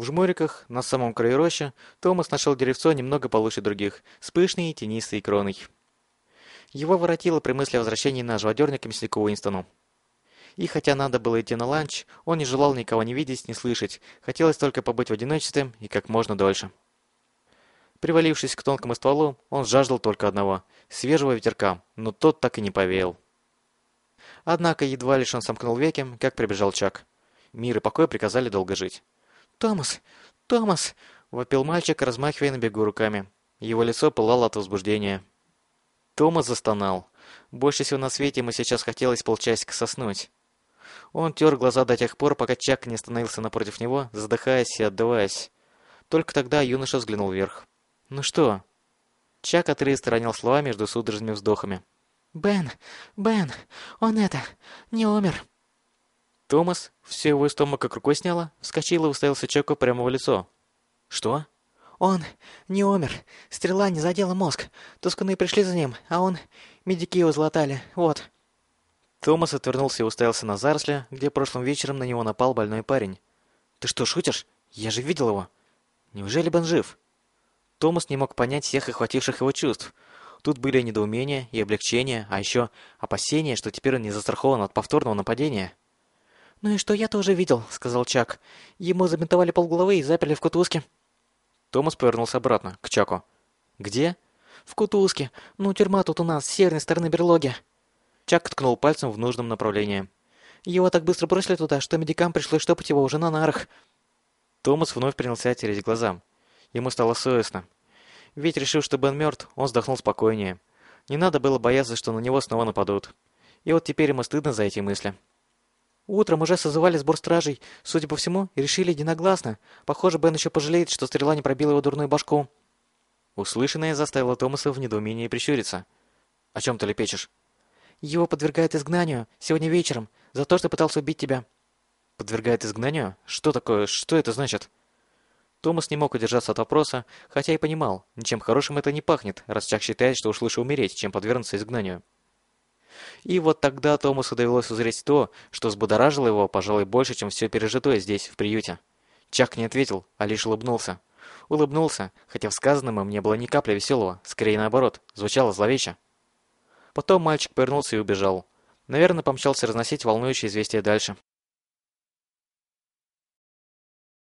В жмуриках, на самом краю рощи, Томас нашел деревцо немного получше других, с пышной тенистой кроной. Его воротило при мысли о возвращении на живодерня к Уинстону. И хотя надо было идти на ланч, он не желал никого не видеть, не слышать, хотелось только побыть в одиночестве и как можно дольше. Привалившись к тонкому стволу, он жаждал только одного – свежего ветерка, но тот так и не повеял. Однако едва лишь он сомкнул веки, как прибежал Чак. Мир и покой приказали долго жить. «Томас! Томас!» — вопил мальчик, размахивая на бегу руками. Его лицо пылало от возбуждения. Томас застонал. Больше всего на свете ему сейчас хотелось полчасика соснуть. Он тер глаза до тех пор, пока Чак не остановился напротив него, задыхаясь и отдуваясь. Только тогда юноша взглянул вверх. «Ну что?» Чак отрывисто ронял слова между судорожными вздохами. «Бен! Бен! Он это... не умер!» Томас, все его из тома как рукой сняло, вскочил и уставился Чаку прямо в лицо. «Что?» «Он не умер. Стрела не задела мозг. Тускуны пришли за ним, а он... Медики его златали. Вот». Томас отвернулся и уставился на заросли, где прошлым вечером на него напал больной парень. «Ты что, шутишь? Я же видел его. Неужели Бен жив?» Томас не мог понять всех охвативших его чувств. Тут были недоумение и облегчение, а еще опасения, что теперь он не застрахован от повторного нападения. «Ну и что я тоже видел», — сказал Чак. «Ему забинтовали полголовы и заперли в кутузке». Томас повернулся обратно, к Чаку. «Где?» «В кутузке. Ну, тюрьма тут у нас, с северной стороны берлоги». Чак ткнул пальцем в нужном направлении. «Его так быстро бросили туда, что медикам пришлось штопать его уже на нарах». Томас вновь принялся тереть глаза. Ему стало совестно. Ведь, решив, что Бен мертв, он вздохнул спокойнее. Не надо было бояться, что на него снова нападут. И вот теперь ему стыдно за эти мысли. Утром уже созывали сбор стражей, судя по всему, и решили единогласно. Похоже, Бен еще пожалеет, что стрела не пробила его дурную башку. Услышанное заставило Томаса в недоумении прищуриться. «О чем ты лепечешь?» «Его подвергают изгнанию сегодня вечером за то, что пытался убить тебя». «Подвергает изгнанию? Что такое? Что это значит?» Томас не мог удержаться от вопроса, хотя и понимал, ничем хорошим это не пахнет, раз Чак считает, что уж лучше умереть, чем подвергнуться изгнанию. И вот тогда Томасу довелось узреть то, что взбудоражило его, пожалуй, больше, чем все пережитое здесь, в приюте. Чак не ответил, а лишь улыбнулся. Улыбнулся, хотя в сказанном им не было ни капли веселого, скорее наоборот, звучало зловеще. Потом мальчик повернулся и убежал. Наверное, помчался разносить волнующие известия дальше.